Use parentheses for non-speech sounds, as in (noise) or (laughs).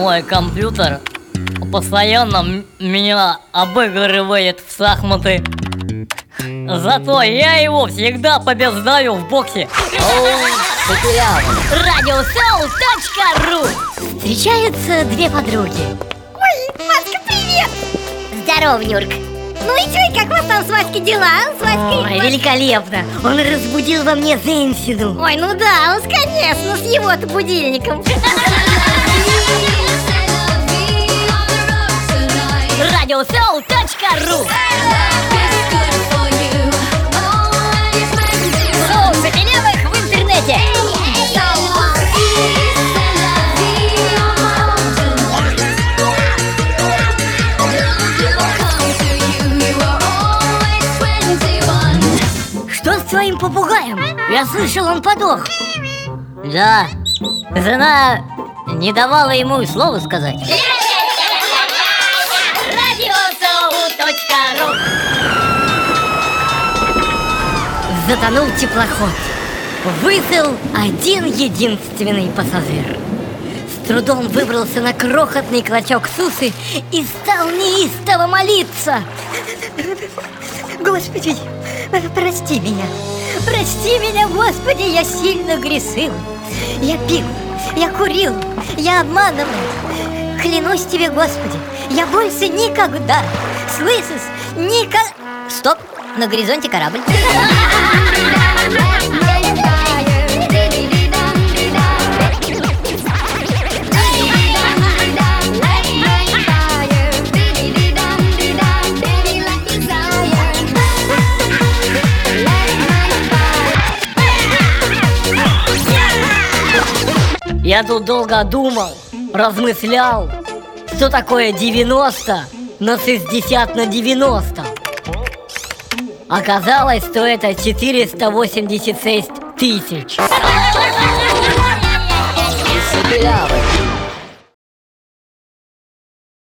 мой компьютер постоянно меня обыгрывает в шахматы. Зато я его всегда побеждаю в боксе. Радиосоу.ру Встречаются две подруги Ой, Васька, привет! Здорово, Нюрк Ну и чё, и как у вас там с Васькой дела? а? С Васькой? Ой, великолепно Он разбудил во мне Зенсину Ой, ну да, уж конечно, с его-то будильником (laughs) Радиосоу.ру Шоу Запелевых в интернете Что с твоим попугаем? Я слышал, он подох Да, жена не давала ему слова сказать. Затонул теплоход. Выплыл один единственный пассажир. С трудом выбрался на крохотный клочок сусы И стал неистово молиться. Господи, прости меня. Прости меня, Господи, я сильно грешил. Я пил, я курил, я обманывал. Клянусь тебе, Господи, я больше никогда Слышишь, никогда. Стоп, на горизонте корабль Я тут долго думал, размышлял, что такое 90 на 60 на 90. Оказалось, что это 486 тысяч.